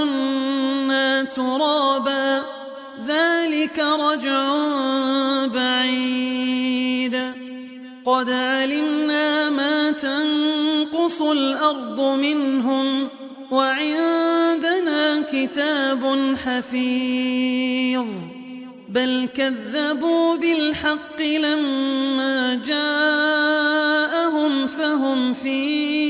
وكنا ترابا ذلك رجع بعيد. قد علمنا ما تنقص الأرض منهم وعندنا كتاب حفيظ. بل كذبوا بالحق لما جاءهم فهم في